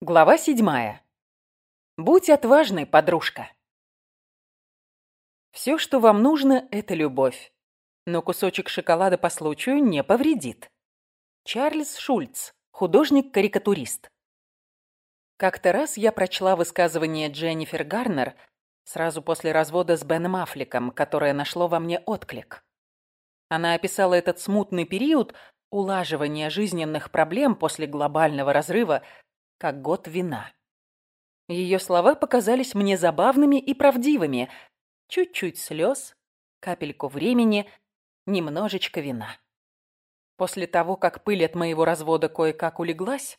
Глава седьмая. Будь отважной, подружка. Все, что вам нужно, это любовь. Но кусочек шоколада по случаю не повредит. Чарльз Шульц, художник-карикатурист. Как-то раз я прочла высказывание Дженнифер Гарнер сразу после развода с Беном Аффлеком, которое нашло во мне отклик. Она описала этот смутный период улаживания жизненных проблем после глобального разрыва как год вина. Ее слова показались мне забавными и правдивыми. Чуть-чуть слез, капельку времени, немножечко вина. После того, как пыль от моего развода кое-как улеглась,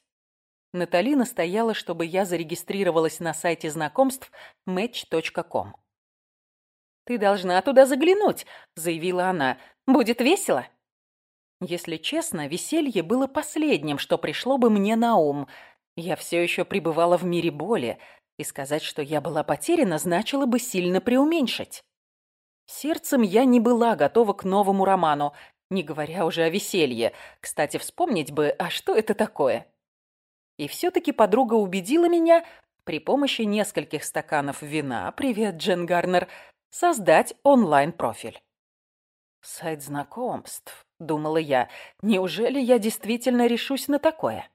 Натали настояла, чтобы я зарегистрировалась на сайте знакомств match.com. «Ты должна туда заглянуть», — заявила она. «Будет весело». Если честно, веселье было последним, что пришло бы мне на ум — я все еще пребывала в мире боли, и сказать, что я была потеряна, значило бы сильно преуменьшить. Сердцем я не была готова к новому роману, не говоря уже о веселье. Кстати, вспомнить бы, а что это такое? И все-таки подруга убедила меня при помощи нескольких стаканов вина, привет, Джен Гарнер, создать онлайн-профиль. Сайт знакомств, думала я, неужели я действительно решусь на такое?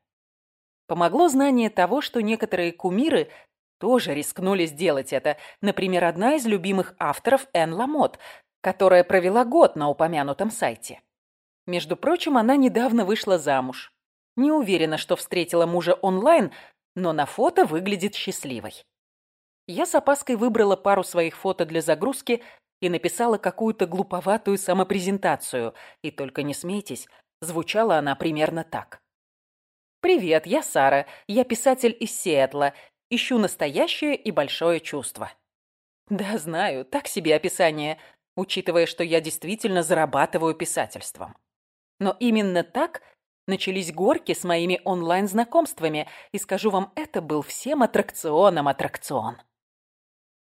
Помогло знание того, что некоторые кумиры тоже рискнули сделать это. Например, одна из любимых авторов Энн Ламот, которая провела год на упомянутом сайте. Между прочим, она недавно вышла замуж. Не уверена, что встретила мужа онлайн, но на фото выглядит счастливой. Я с опаской выбрала пару своих фото для загрузки и написала какую-то глуповатую самопрезентацию. И только не смейтесь, звучала она примерно так. «Привет, я Сара. Я писатель из Сиэтла. Ищу настоящее и большое чувство». Да, знаю, так себе описание, учитывая, что я действительно зарабатываю писательством. Но именно так начались горки с моими онлайн-знакомствами, и скажу вам, это был всем аттракционом аттракцион.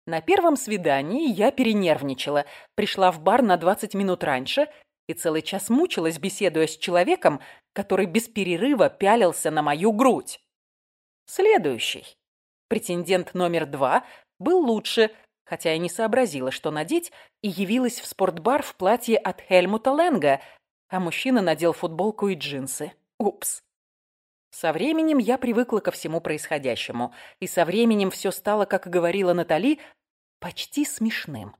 На первом свидании я перенервничала, пришла в бар на 20 минут раньше и целый час мучилась, беседуя с человеком, который без перерыва пялился на мою грудь. Следующий. Претендент номер два был лучше, хотя я не сообразила, что надеть, и явилась в спортбар в платье от Хельмута Ленга, а мужчина надел футболку и джинсы. Упс. Со временем я привыкла ко всему происходящему, и со временем все стало, как говорила Натали, почти смешным.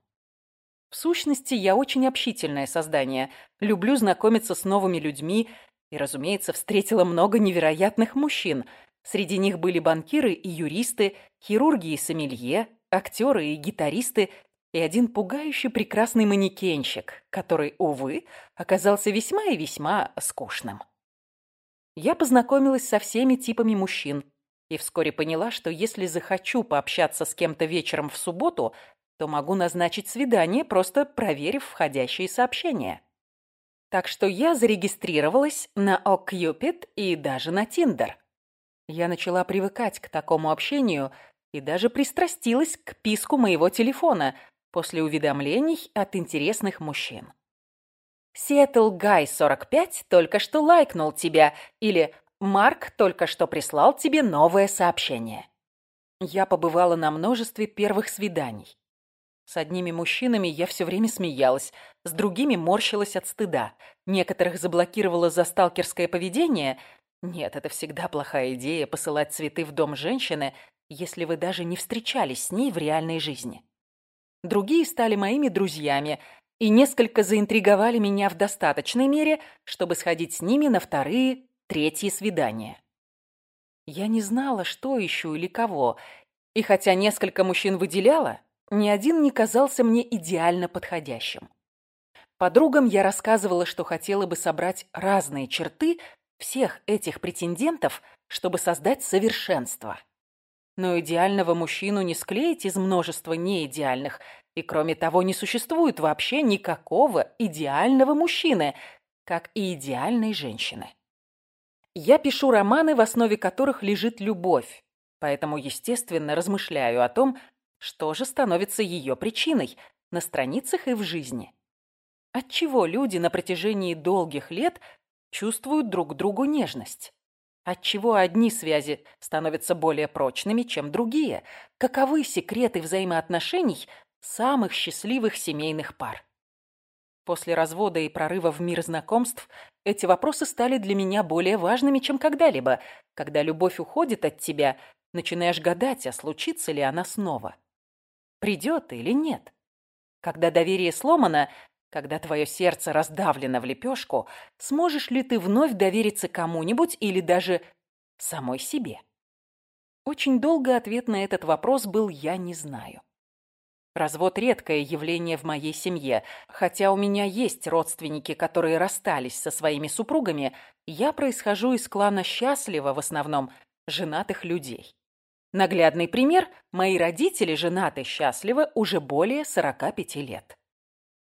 В сущности, я очень общительное создание, люблю знакомиться с новыми людьми и, разумеется, встретила много невероятных мужчин. Среди них были банкиры и юристы, хирурги и сомелье, актеры и гитаристы, и один пугающий прекрасный манекенщик, который, увы, оказался весьма и весьма скучным. Я познакомилась со всеми типами мужчин и вскоре поняла, что если захочу пообщаться с кем-то вечером в субботу, то могу назначить свидание, просто проверив входящие сообщения. Так что я зарегистрировалась на OkCupid и даже на Tinder. Я начала привыкать к такому общению и даже пристрастилась к писку моего телефона после уведомлений от интересных мужчин. «Сиэтл Гай 45 только что лайкнул тебя» или «Марк только что прислал тебе новое сообщение». Я побывала на множестве первых свиданий. С одними мужчинами я все время смеялась, с другими морщилась от стыда. Некоторых заблокировала за сталкерское поведение. Нет, это всегда плохая идея посылать цветы в дом женщины, если вы даже не встречались с ней в реальной жизни. Другие стали моими друзьями и несколько заинтриговали меня в достаточной мере, чтобы сходить с ними на вторые, третьи свидания. Я не знала, что ищу или кого, и хотя несколько мужчин выделяла, ни один не казался мне идеально подходящим. Подругам я рассказывала, что хотела бы собрать разные черты всех этих претендентов, чтобы создать совершенство. Но идеального мужчину не склеить из множества неидеальных, и кроме того, не существует вообще никакого идеального мужчины, как и идеальной женщины. Я пишу романы, в основе которых лежит любовь, поэтому, естественно, размышляю о том, что же становится ее причиной на страницах и в жизни? Отчего люди на протяжении долгих лет чувствуют друг другу нежность? Отчего одни связи становятся более прочными, чем другие? Каковы секреты взаимоотношений самых счастливых семейных пар? После развода и прорыва в мир знакомств эти вопросы стали для меня более важными, чем когда-либо. Когда любовь уходит от тебя, начинаешь гадать, а случится ли она снова. Придет или нет. Когда доверие сломано, когда твое сердце раздавлено в лепешку, сможешь ли ты вновь довериться кому-нибудь или даже самой себе? Очень долго ответ на этот вопрос был «я не знаю». Развод – редкое явление в моей семье. Хотя у меня есть родственники, которые расстались со своими супругами, я происхожу из клана счастливо, в основном, женатых людей. Наглядный пример – мои родители женаты счастливо уже более 45 лет.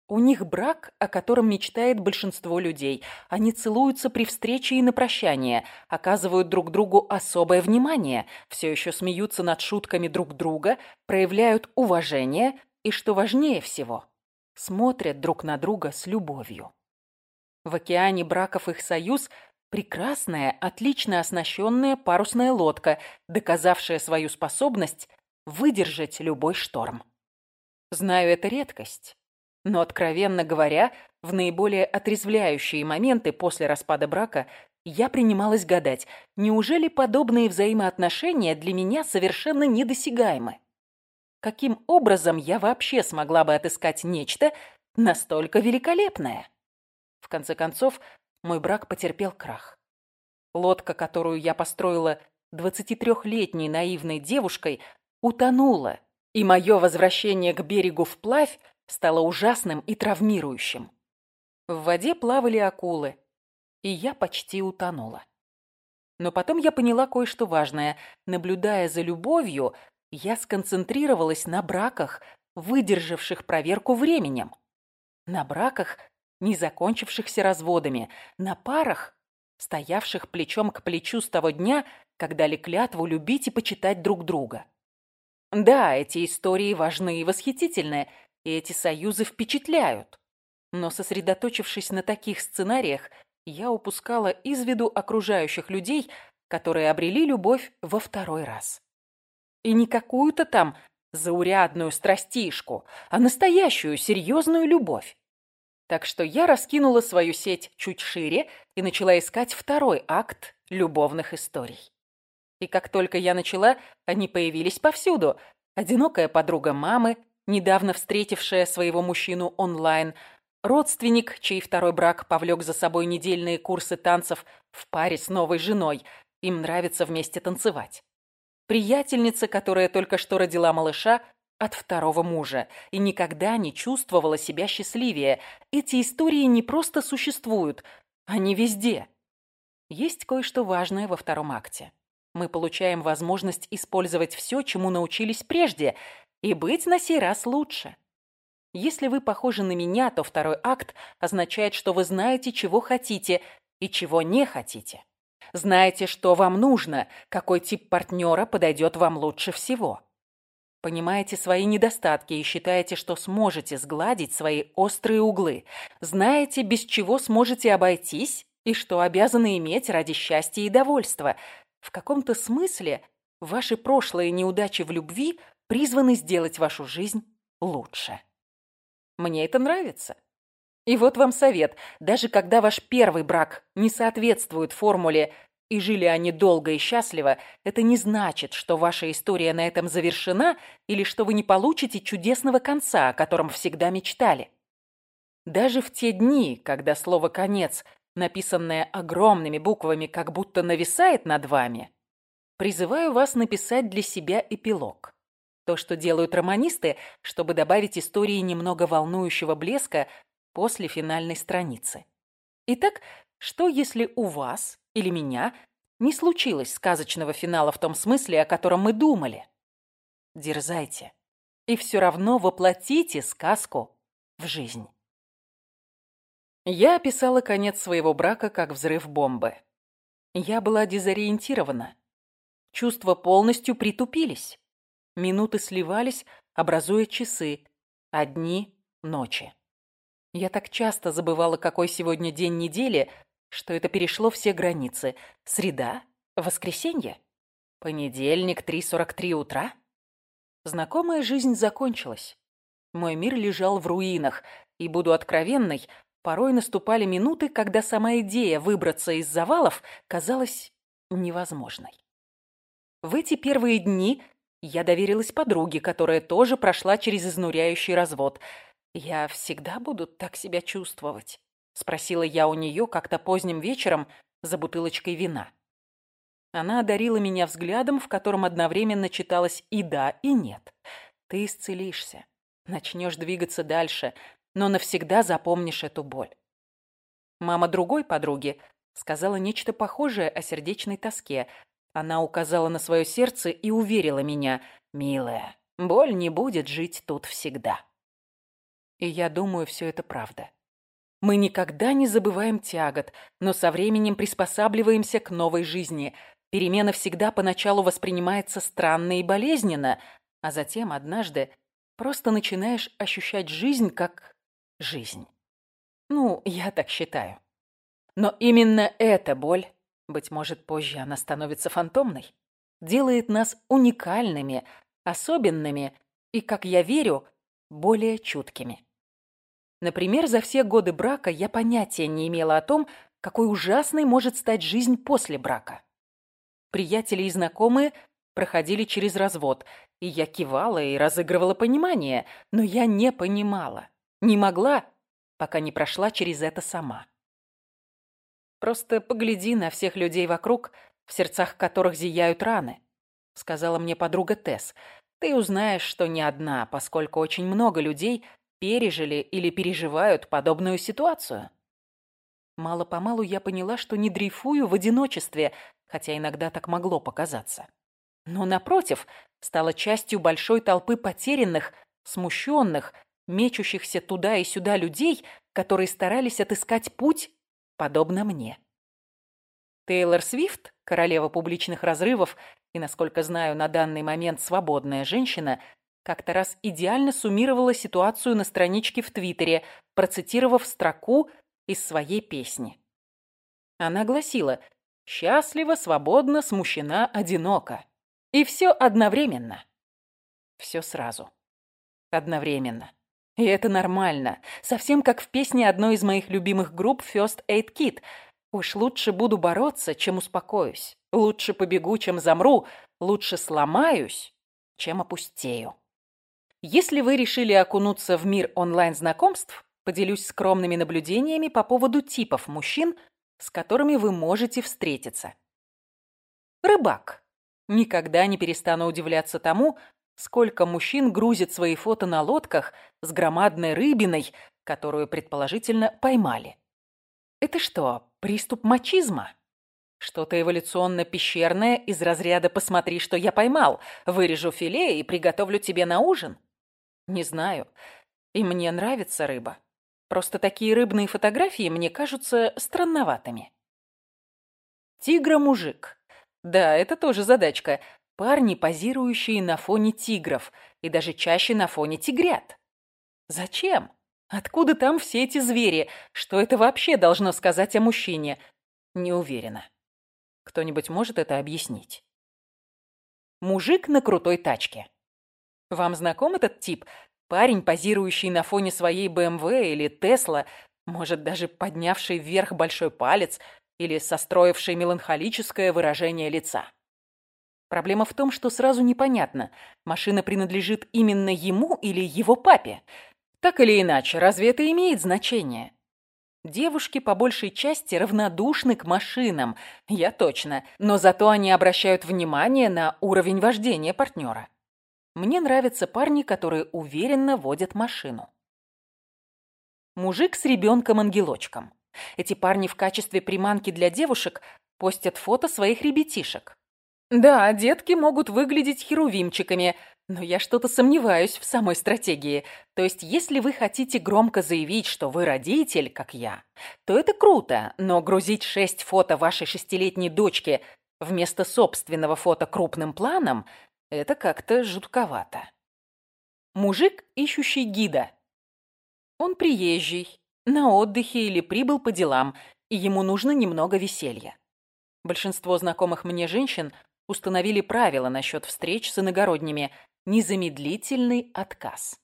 У них брак, о котором мечтает большинство людей. Они целуются при встрече и на прощание, оказывают друг другу особое внимание, все еще смеются над шутками друг друга, проявляют уважение и, что важнее всего, смотрят друг на друга с любовью. В океане браков их союз – прекрасная, отлично оснащенная парусная лодка, доказавшая свою способность выдержать любой шторм. Знаю, это редкость. Но, откровенно говоря, в наиболее отрезвляющие моменты после распада брака я принималась гадать, неужели подобные взаимоотношения для меня совершенно недосягаемы? Каким образом я вообще смогла бы отыскать нечто настолько великолепное? В конце концов, мой брак потерпел крах. Лодка, которую я построила 23-летней наивной девушкой, утонула, и мое возвращение к берегу вплавь стало ужасным и травмирующим. В воде плавали акулы, и я почти утонула. Но потом я поняла кое-что важное. Наблюдая за любовью, я сконцентрировалась на браках, выдержавших проверку временем. На браках, не закончившихся разводами. На парах, стоявших плечом к плечу с того дня, когда ли клятву любить и почитать друг друга. Да, эти истории важны и восхитительны, и эти союзы впечатляют. Но сосредоточившись на таких сценариях, я упускала из виду окружающих людей, которые обрели любовь во второй раз. И не какую-то там заурядную страстишку, а настоящую серьезную любовь. Так что я раскинула свою сеть чуть шире и начала искать второй акт любовных историй. И как только я начала, они появились повсюду. Одинокая подруга мамы, недавно встретившая своего мужчину онлайн, родственник, чей второй брак повлек за собой недельные курсы танцев в паре с новой женой. Им нравится вместе танцевать. Приятельница, которая только что родила малыша от второго мужа и никогда не чувствовала себя счастливее. Эти истории не просто существуют, они везде. Есть кое-что важное во втором акте. Мы получаем возможность использовать все, чему научились прежде – и быть на сей раз лучше. Если вы похожи на меня, то второй акт означает, что вы знаете, чего хотите и чего не хотите. Знаете, что вам нужно, какой тип партнера подойдет вам лучше всего. Понимаете свои недостатки и считаете, что сможете сгладить свои острые углы. Знаете, без чего сможете обойтись и что обязаны иметь ради счастья и довольства. В каком-то смысле ваши прошлые неудачи в любви призваны сделать вашу жизнь лучше. Мне это нравится. И вот вам совет. Даже когда ваш первый брак не соответствует формуле и жили они долго и счастливо, это не значит, что ваша история на этом завершена или что вы не получите чудесного конца, о котором всегда мечтали. Даже в те дни, когда слово «конец», написанное огромными буквами, как будто нависает над вами, призываю вас написать для себя эпилог. То, что делают романисты, чтобы добавить истории немного волнующего блеска после финальной страницы. Итак, что если у вас или меня не случилось сказочного финала в том смысле, о котором мы думали? Дерзайте. И все равно воплотите сказку в жизнь. Я описала конец своего брака как взрыв бомбы. Я была дезориентирована. Чувства полностью притупились. Минуты сливались, образуя часы, а дни — ночи. Я так часто забывала, какой сегодня день недели, что это перешло все границы. Среда, Воскресенье? Понедельник, 3.43 утра? Знакомая жизнь закончилась. Мой мир лежал в руинах, и, буду откровенной, порой наступали минуты, когда сама идея выбраться из завалов казалась невозможной. В эти первые дни я доверилась подруге, которая тоже прошла через изнуряющий развод. «Я всегда буду так себя чувствовать?» — спросила я у нее как-то поздним вечером за бутылочкой вина. Она одарила меня взглядом, в котором одновременно читалось и да, и нет. Ты исцелишься, начнешь двигаться дальше, но навсегда запомнишь эту боль. Мама другой подруги сказала нечто похожее о сердечной тоске. Она указала на свое сердце и уверила меня, «Милая, боль не будет жить тут всегда». И я думаю, все это правда. Мы никогда не забываем тягот, но со временем приспосабливаемся к новой жизни – Перемена всегда поначалу воспринимается странно и болезненно, а затем однажды просто начинаешь ощущать жизнь как жизнь. Ну, я так считаю. Но именно эта боль, быть может, позже она становится фантомной, делает нас уникальными, особенными и, как я верю, более чуткими. Например, за все годы брака я понятия не имела о том, какой ужасной может стать жизнь после брака. Приятели и знакомые проходили через развод, и я кивала и разыгрывала понимание, но я не понимала, не могла, пока не прошла через это сама. «Просто погляди на всех людей вокруг, в сердцах которых зияют раны», сказала мне подруга Тесс. «Ты узнаешь, что не одна, поскольку очень много людей пережили или переживают подобную ситуацию». Мало-помалу я поняла, что не дрейфую в одиночестве, хотя иногда так могло показаться. Но, напротив, стала частью большой толпы потерянных, смущенных, мечущихся туда и сюда людей, которые старались отыскать путь, подобно мне. Тейлор Свифт, королева публичных разрывов и, насколько знаю, на данный момент свободная женщина, как-то раз идеально суммировала ситуацию на страничке в Твиттере, процитировав строку из своей песни. Она гласила Счастлива, свободна, смущена, одинока. И все одновременно. Все сразу. Одновременно. И это нормально. Совсем как в песне одной из моих любимых групп First Aid Kit. Уж лучше буду бороться, чем успокоюсь. Лучше побегу, чем замру. Лучше сломаюсь, чем опустею. Если вы решили окунуться в мир онлайн-знакомств, поделюсь скромными наблюдениями по поводу типов мужчин, с которыми вы можете встретиться. Рыбак. Никогда не перестану удивляться тому, сколько мужчин грузят свои фото на лодках с громадной рыбиной, которую, предположительно, поймали. Это что, приступ мачизма? Что-то эволюционно-пещерное из разряда «посмотри, что я поймал, вырежу филе и приготовлю тебе на ужин»? Не знаю. И мне нравится рыба. Просто такие рыбные фотографии мне кажутся странноватыми. Тигра-мужик. Да, это тоже задачка. Парни, позирующие на фоне тигров. И даже чаще на фоне тигрят. Зачем? Откуда там все эти звери? Что это вообще должно сказать о мужчине? Не уверена. Кто-нибудь может это объяснить? Мужик на крутой тачке. Вам знаком этот тип? Парень, позирующий на фоне своей БМВ или Тесла, может, даже поднявший вверх большой палец или состроивший меланхолическое выражение лица. Проблема в том, что сразу непонятно, машина принадлежит именно ему или его папе. Так или иначе, разве это имеет значение? Девушки по большей части равнодушны к машинам, я точно, но зато они обращают внимание на уровень вождения партнера. Мне нравятся парни, которые уверенно водят машину. Мужик с ребенком-ангелочком. Эти парни в качестве приманки для девушек постят фото своих ребятишек. Да, детки могут выглядеть херувимчиками, но я что-то сомневаюсь в самой стратегии. То есть, если вы хотите громко заявить, что вы родитель, как я, то это круто, но грузить шесть фото вашей шестилетней дочки вместо собственного фото крупным планом это как-то жутковато. Мужик, ищущий гида. Он приезжий, на отдыхе или прибыл по делам, и ему нужно немного веселья. Большинство знакомых мне женщин установили правила насчет встреч с иногородними. Незамедлительный отказ.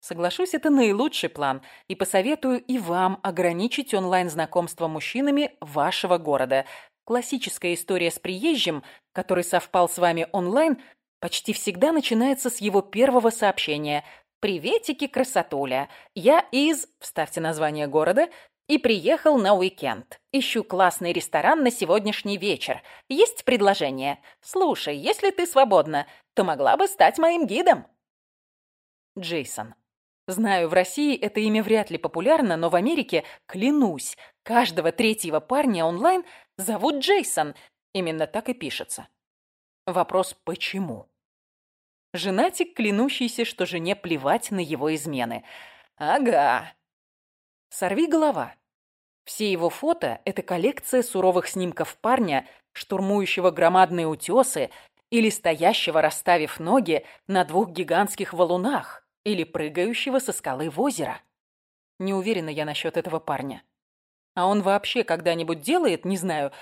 Соглашусь, это наилучший план, и посоветую и вам ограничить онлайн-знакомство мужчинами вашего города. Классическая история с приезжим, который совпал с вами онлайн, почти всегда начинается с его первого сообщения. «Приветики, красотуля! Я из...» Вставьте название города и приехал на уикенд. Ищу классный ресторан на сегодняшний вечер. Есть предложение? Слушай, если ты свободна, то могла бы стать моим гидом. Джейсон. Знаю, в России это имя вряд ли популярно, но в Америке, клянусь, каждого третьего парня онлайн зовут Джейсон. Именно так и пишется. Вопрос «почему?». Женатик, клянущийся, что жене плевать на его измены. Ага. Сорви голова. Все его фото – это коллекция суровых снимков парня, штурмующего громадные утесы или стоящего, расставив ноги на двух гигантских валунах, или прыгающего со скалы в озеро. Не уверена я насчет этого парня. А он вообще когда-нибудь делает, не знаю,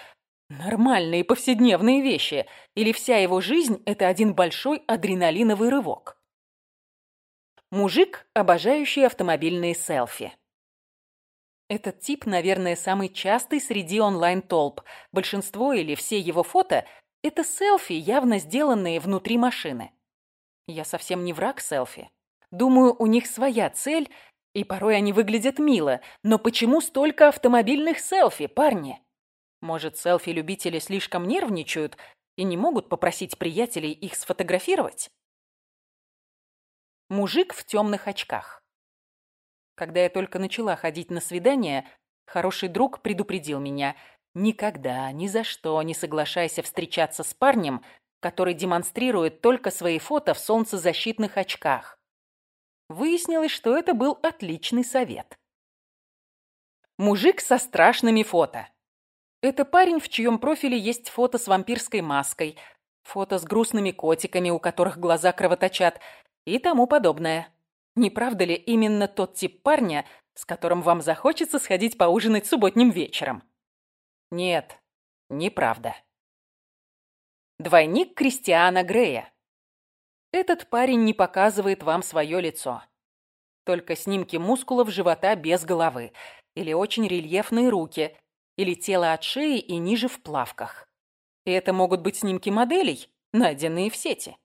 нормальные повседневные вещи, или вся его жизнь – это один большой адреналиновый рывок? Мужик, обожающий автомобильные селфи. Этот тип, наверное, самый частый среди онлайн-толп. Большинство или все его фото – это селфи, явно сделанные внутри машины. Я совсем не враг селфи. Думаю, у них своя цель, и порой они выглядят мило. Но почему столько автомобильных селфи, парни? Может, селфи-любители слишком нервничают и не могут попросить приятелей их сфотографировать? Мужик в темных очках. Когда я только начала ходить на свидания, хороший друг предупредил меня «Никогда, ни за что не соглашайся встречаться с парнем, который демонстрирует только свои фото в солнцезащитных очках. Выяснилось, что это был отличный совет. Мужик со страшными фото. Это парень, в чьем профиле есть фото с вампирской маской, фото с грустными котиками, у которых глаза кровоточат и тому подобное. Не правда ли именно тот тип парня, с которым вам захочется сходить поужинать субботним вечером? Нет, неправда. Двойник Кристиана Грея. Этот парень не показывает вам свое лицо. Только снимки мускулов живота без головы, или очень рельефные руки, или тело от шеи и ниже в плавках. И это могут быть снимки моделей, найденные в сети.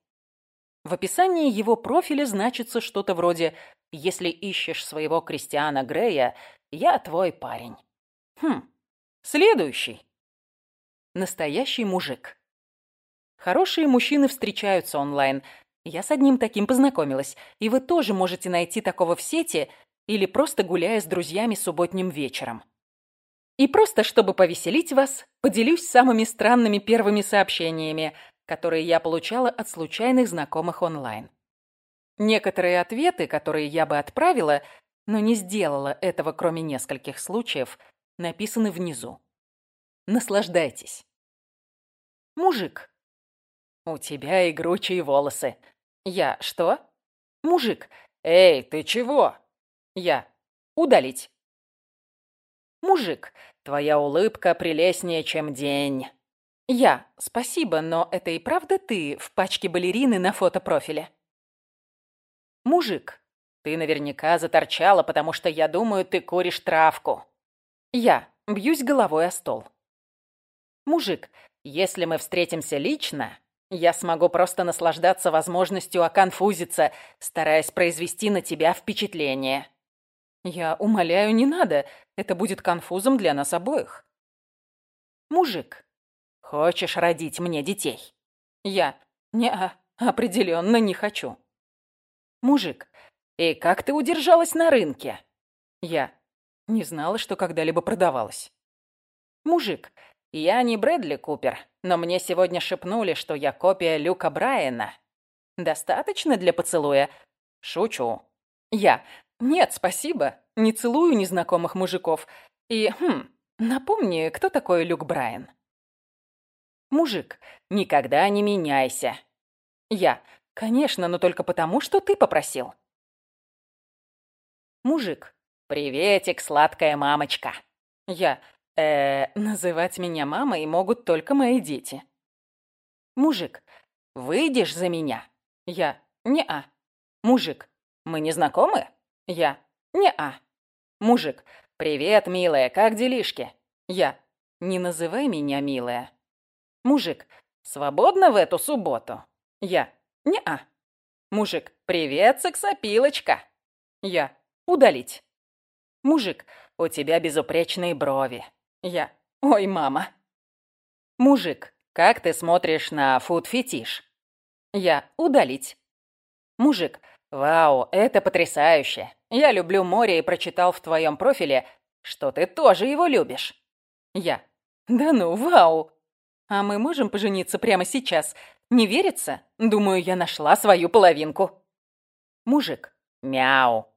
В описании его профиля значится что-то вроде «Если ищешь своего Кристиана Грея, я твой парень». Хм, следующий. Настоящий мужик. Хорошие мужчины встречаются онлайн. Я с одним таким познакомилась, и вы тоже можете найти такого в сети или просто гуляя с друзьями субботним вечером. И просто, чтобы повеселить вас, поделюсь самыми странными первыми сообщениями, которые я получала от случайных знакомых онлайн. Некоторые ответы, которые я бы отправила, но не сделала этого, кроме нескольких случаев, написаны внизу. Наслаждайтесь. Мужик. У тебя игручие волосы. Я. Что? Мужик. Эй, ты чего? Я. Удалить. Мужик. Твоя улыбка прелестнее, чем день. Я. Спасибо, но это и правда ты в пачке балерины на фотопрофиле? Мужик. Ты наверняка заторчала, потому что я думаю, ты куришь травку. Я. Бьюсь головой о стол. Мужик. Если мы встретимся лично, я смогу просто наслаждаться возможностью оконфузиться, стараясь произвести на тебя впечатление. Я умоляю, не надо. Это будет конфузом для нас обоих. Мужик. Хочешь родить мне детей? Я. Не, определенно не хочу. Мужик. И как ты удержалась на рынке? Я. Не знала, что когда-либо продавалась. Мужик. Я не Брэдли Купер, но мне сегодня шепнули, что я копия Люка Брайана. Достаточно для поцелуя? Шучу. Я. Нет, спасибо. Не целую незнакомых мужиков. И, хм, напомни, кто такой Люк Брайан? Мужик, никогда не меняйся. Я, конечно, но только потому, что ты попросил. Мужик, приветик, сладкая мамочка. Я, Э, называть меня мамой могут только мои дети. Мужик, выйдешь за меня? Я, не-а. Мужик, мы не знакомы? Я, не-а. Мужик, привет, милая, как делишки? Я, не называй меня милая. Мужик, свободно в эту субботу? Я, не-а. Мужик, привет, сексопилочка. Я, удалить. Мужик, у тебя безупречные брови. Я, ой, мама. Мужик, как ты смотришь на фуд-фетиш? Я, удалить. Мужик, вау, это потрясающе. Я люблю море и прочитал в твоем профиле, что ты тоже его любишь. Я, да ну, вау. А мы можем пожениться прямо сейчас? Не верится? Думаю, я нашла свою половинку. Мужик, мяу.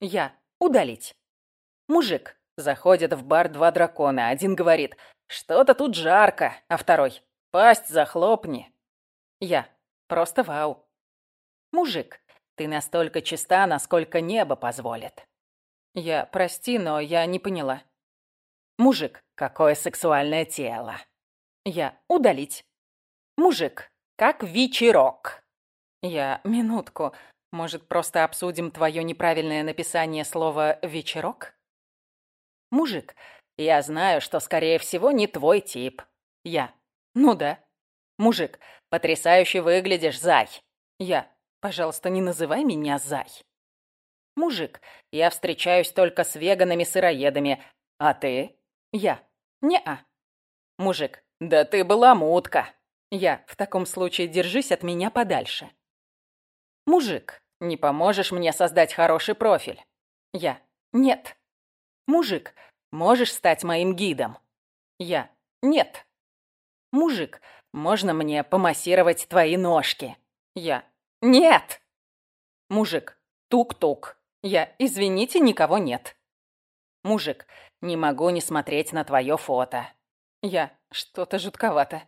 Я, удалить. Мужик, заходят в бар два дракона. Один говорит, что-то тут жарко, а второй, пасть захлопни. Я, просто вау. Мужик, ты настолько чиста, насколько небо позволит. Я, прости, но я не поняла. Мужик, какое сексуальное тело. Я, удалить. Мужик, как вечерок. Я, минутку, может, просто обсудим твое неправильное написание слова «вечерок»? Мужик, я знаю, что, скорее всего, не твой тип. Я. Ну да. Мужик, потрясающе выглядишь, зай. Я. Пожалуйста, не называй меня зай. Мужик, я встречаюсь только с веганами-сыроедами. А ты? Я. Не-а. Мужик, да ты была мутка. Я. В таком случае держись от меня подальше. Мужик, не поможешь мне создать хороший профиль? Я. Нет. Мужик, можешь стать моим гидом? Я. Нет. Мужик, можно мне помассировать твои ножки? Я. Нет. Мужик, тук-тук. Я. Извините, никого нет. Мужик, не могу не смотреть на твое фото. Я. Что-то жутковато.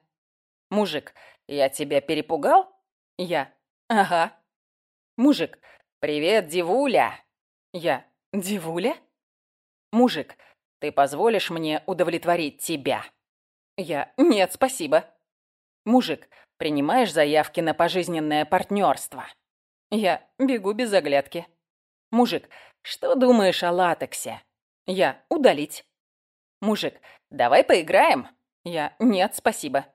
Мужик, я тебя перепугал? Я. Ага. Мужик, привет, Дивуля. Я. Дивуля? «Мужик, ты позволишь мне удовлетворить тебя?» Я «Нет, спасибо». «Мужик, принимаешь заявки на пожизненное партнерство?» Я бегу без оглядки. «Мужик, что думаешь о латексе?» Я «Удалить». «Мужик, давай поиграем?» Я «Нет, спасибо».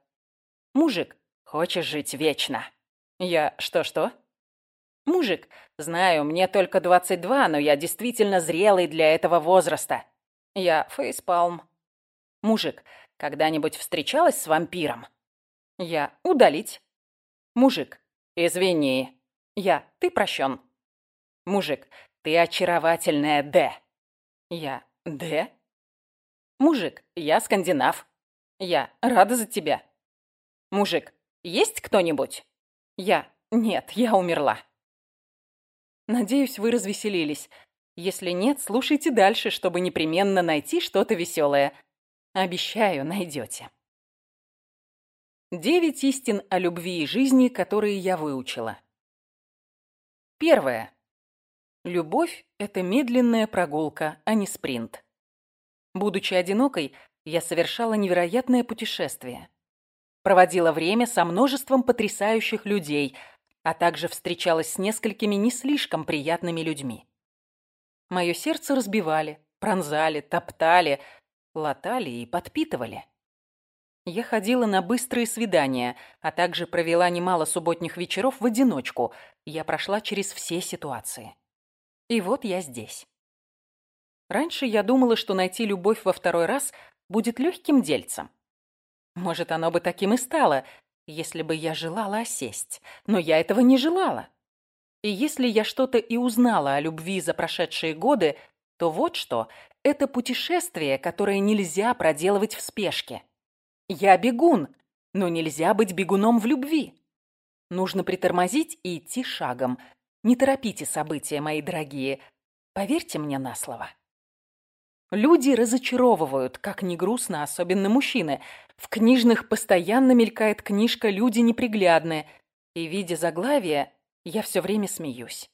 «Мужик, хочешь жить вечно?» Я «Что-что?» Мужик, знаю, мне только 22, но я действительно зрелый для этого возраста. Я фейспалм. Мужик, когда-нибудь встречалась с вампиром? Я удалить. Мужик, извини. Я, ты прощен. Мужик, ты очаровательная Д. Я, Д? Мужик, я скандинав. Я, рада за тебя. Мужик, есть кто-нибудь? Я, нет, я умерла. Надеюсь, вы развеселились. Если нет, слушайте дальше, чтобы непременно найти что-то веселое. Обещаю, найдете. Девять истин о любви и жизни, которые я выучила. Первое. Любовь – это медленная прогулка, а не спринт. Будучи одинокой, я совершала невероятное путешествие. Проводила время со множеством потрясающих людей, а также встречалась с несколькими не слишком приятными людьми. Мое сердце разбивали, пронзали, топтали, латали и подпитывали. Я ходила на быстрые свидания, а также провела немало субботних вечеров в одиночку. Я прошла через все ситуации. И вот я здесь. Раньше я думала, что найти любовь во второй раз будет легким дельцем. Может, оно бы таким и стало, если бы я желала осесть. Но я этого не желала. И если я что-то и узнала о любви за прошедшие годы, то вот что. Это путешествие, которое нельзя проделывать в спешке. Я бегун, но нельзя быть бегуном в любви. Нужно притормозить и идти шагом. Не торопите события, мои дорогие. Поверьте мне на слово. Люди разочаровывают, как ни грустно, особенно мужчины. В книжных постоянно мелькает книжка «Люди неприглядные», и, видя заглавие, я все время смеюсь.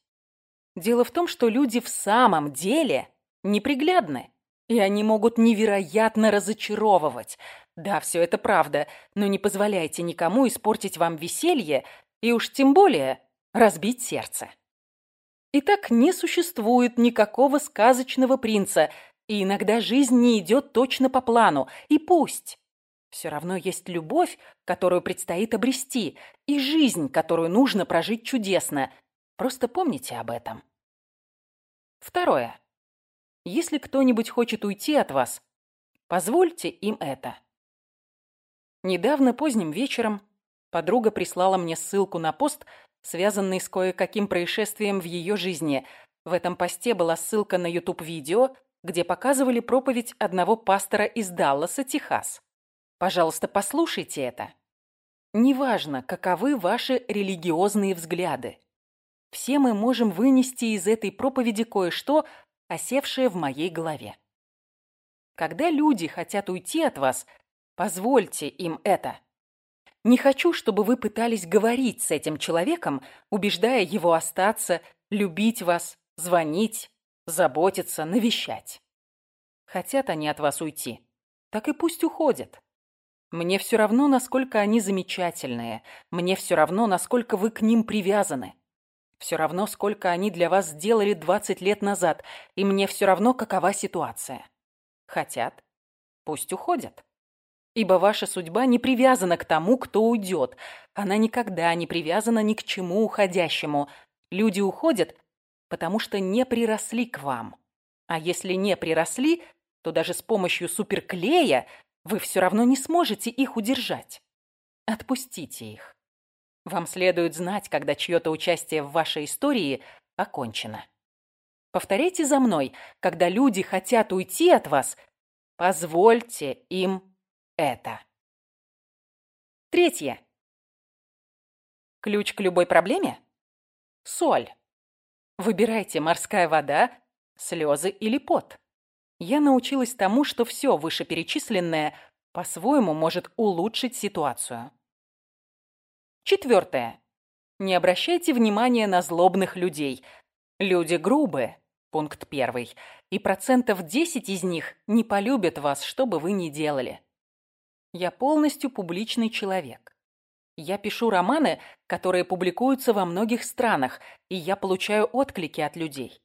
Дело в том, что люди в самом деле неприглядны. И они могут невероятно разочаровывать. Да, все это правда, но не позволяйте никому испортить вам веселье и уж тем более разбить сердце. Итак, не существует никакого сказочного принца, и иногда жизнь не идет точно по плану, и пусть. Все равно есть любовь, которую предстоит обрести, и жизнь, которую нужно прожить чудесно. Просто помните об этом. Второе. Если кто-нибудь хочет уйти от вас, позвольте им это. Недавно поздним вечером подруга прислала мне ссылку на пост, связанный с кое-каким происшествием в ее жизни. В этом посте была ссылка на YouTube-видео, где показывали проповедь одного пастора из Далласа, Техас. Пожалуйста, послушайте это. Неважно, каковы ваши религиозные взгляды. Все мы можем вынести из этой проповеди кое-что, осевшее в моей голове. Когда люди хотят уйти от вас, Позвольте им это. Не хочу, чтобы вы пытались говорить с этим человеком, убеждая его остаться, любить вас, звонить, заботиться, навещать. Хотят они от вас уйти, так и пусть уходят. Мне все равно, насколько они замечательные. Мне все равно, насколько вы к ним привязаны. Все равно, сколько они для вас сделали 20 лет назад. И мне все равно, какова ситуация. Хотят, пусть уходят. Ибо ваша судьба не привязана к тому, кто уйдет. Она никогда не привязана ни к чему уходящему. Люди уходят, потому что не приросли к вам. А если не приросли, то даже с помощью суперклея вы все равно не сможете их удержать. Отпустите их. Вам следует знать, когда чье-то участие в вашей истории окончено. Повторяйте за мной, когда люди хотят уйти от вас, позвольте им это. Третье. Ключ к любой проблеме? Соль. Выбирайте морская вода, слезы или пот. Я научилась тому, что все вышеперечисленное по-своему может улучшить ситуацию. Четвертое. Не обращайте внимания на злобных людей. Люди грубые, пункт первый, и процентов 10 из них не полюбят вас, что бы вы ни делали. Я полностью публичный человек. Я пишу романы, которые публикуются во многих странах, и я получаю отклики от людей.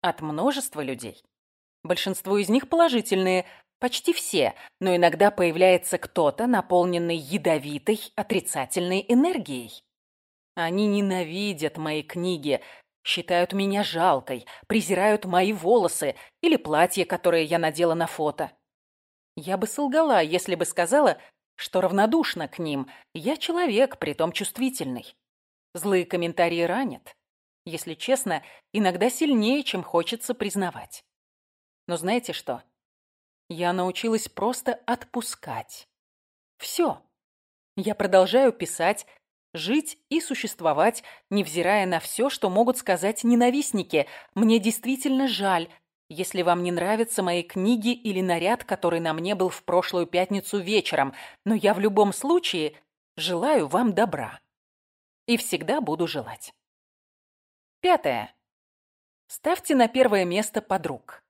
От множества людей. Большинство из них положительные, почти все, но иногда появляется кто-то, наполненный ядовитой, отрицательной энергией. Они ненавидят мои книги, считают меня жалкой, презирают мои волосы или платье, которое я надела на фото. Я бы солгала, если бы сказала, что равнодушна к ним. Я человек, притом чувствительный. Злые комментарии ранят. Если честно, иногда сильнее, чем хочется признавать. Но знаете что? Я научилась просто отпускать. Все. Я продолжаю писать, жить и существовать, невзирая на все, что могут сказать ненавистники. Мне действительно жаль, если вам не нравятся мои книги или наряд, который на мне был в прошлую пятницу вечером, но я в любом случае желаю вам добра. И всегда буду желать. Пятое. Ставьте на первое место подруг.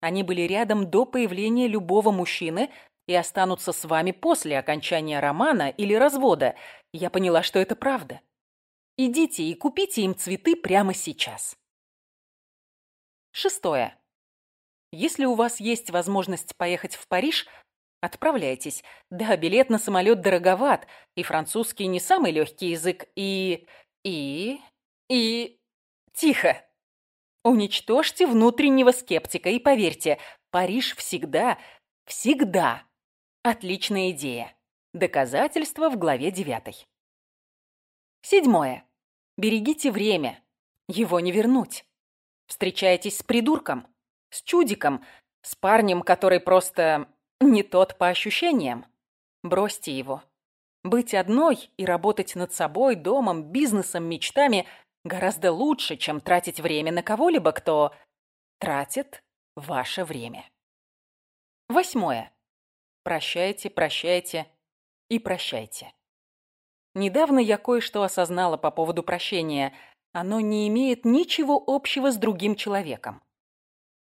Они были рядом до появления любого мужчины и останутся с вами после окончания романа или развода. Я поняла, что это правда. Идите и купите им цветы прямо сейчас. Шестое. Если у вас есть возможность поехать в Париж, отправляйтесь. Да, билет на самолет дороговат, и французский не самый легкий язык, и... и... и... Тихо. Уничтожьте внутреннего скептика и поверьте, Париж всегда, всегда отличная идея. Доказательство в главе девятой. Седьмое. Берегите время. Его не вернуть. Встречаетесь с придурком, с чудиком, с парнем, который просто не тот по ощущениям. Бросьте его. Быть одной и работать над собой, домом, бизнесом, мечтами гораздо лучше, чем тратить время на кого-либо, кто тратит ваше время. Восьмое. Прощайте, прощайте и прощайте. Недавно я кое-что осознала по поводу прощения – оно не имеет ничего общего с другим человеком.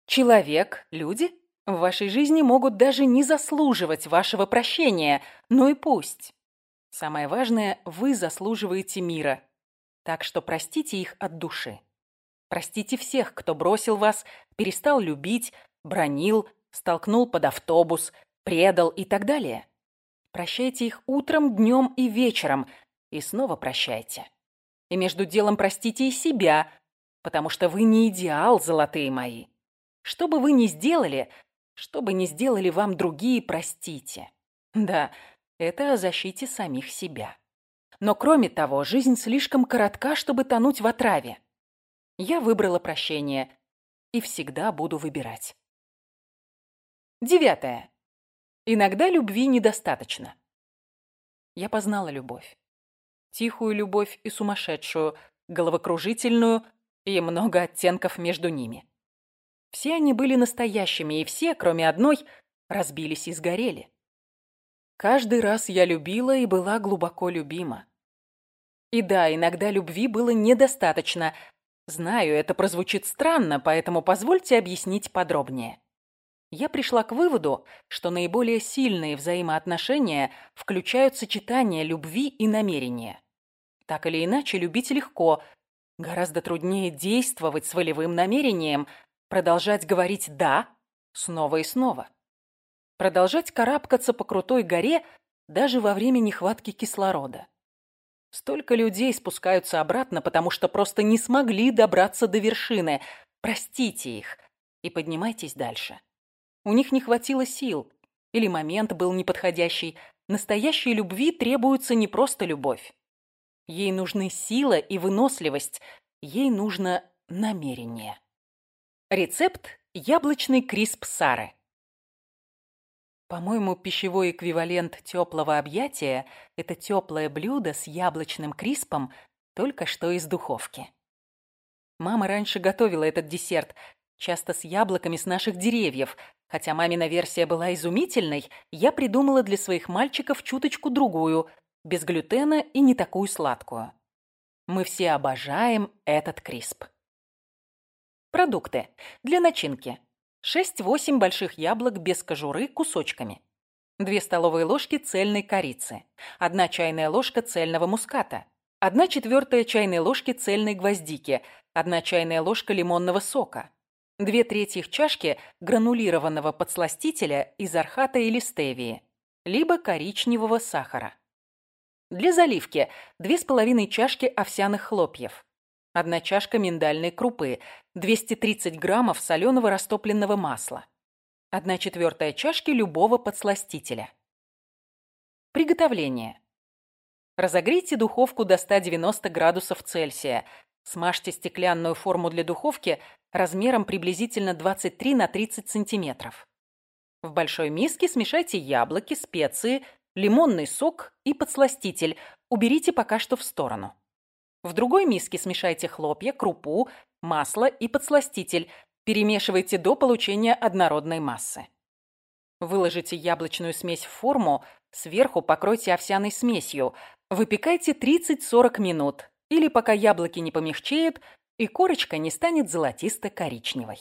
Человек – люди, В вашей жизни могут даже не заслуживать вашего прощения, ну и пусть. Самое важное, вы заслуживаете мира. Так что простите их от души. Простите всех, кто бросил вас, перестал любить, бронил, столкнул под автобус, предал и так далее. Прощайте их утром, днем и вечером. И снова прощайте. И между делом простите и себя, потому что вы не идеал, золотые мои. Что бы вы ни сделали, что бы ни сделали вам другие, простите. Да, это о защите самих себя. Но кроме того, жизнь слишком коротка, чтобы тонуть в отраве. Я выбрала прощение и всегда буду выбирать. Девятое. Иногда любви недостаточно. Я познала любовь. Тихую любовь и сумасшедшую, головокружительную и много оттенков между ними. Все они были настоящими, и все, кроме одной, разбились и сгорели. Каждый раз я любила и была глубоко любима. И да, иногда любви было недостаточно. Знаю, это прозвучит странно, поэтому позвольте объяснить подробнее. Я пришла к выводу, что наиболее сильные взаимоотношения включают сочетание любви и намерения. Так или иначе, любить легко. Гораздо труднее действовать с волевым намерением, продолжать говорить «да» снова и снова. Продолжать карабкаться по крутой горе даже во время нехватки кислорода. Столько людей спускаются обратно, потому что просто не смогли добраться до вершины. Простите их и поднимайтесь дальше. У них не хватило сил, или момент был неподходящий. Настоящей любви требуется не просто любовь. Ей нужны сила и выносливость, ей нужно намерение. Рецепт яблочный крисп Сары. По-моему, пищевой эквивалент теплого объятия – это теплое блюдо с яблочным криспом только что из духовки. Мама раньше готовила этот десерт, часто с яблоками с наших деревьев. Хотя мамина версия была изумительной, я придумала для своих мальчиков чуточку другую, без глютена и не такую сладкую. Мы все обожаем этот крисп. Продукты. Для начинки. 6-8 больших яблок без кожуры кусочками. 2 столовые ложки цельной корицы. 1 чайная ложка цельного муската. 1 четвертая чайной ложки цельной гвоздики. 1 чайная ложка лимонного сока. 2 третьих чашки гранулированного подсластителя из архата или стевии. Либо коричневого сахара. Для заливки 2,5 чашки овсяных хлопьев. Одна чашка миндальной крупы, 230 граммов соленого растопленного масла. Одна четвертая чашки любого подсластителя. Приготовление. Разогрейте духовку до 190 градусов Цельсия. Смажьте стеклянную форму для духовки размером приблизительно 23 на 30 сантиметров. В большой миске смешайте яблоки, специи, лимонный сок и подсластитель. Уберите пока что в сторону. В другой миске смешайте хлопья, крупу, масло и подсластитель. Перемешивайте до получения однородной массы. Выложите яблочную смесь в форму, сверху покройте овсяной смесью. Выпекайте 30-40 минут или пока яблоки не помягчеют и корочка не станет золотисто-коричневой.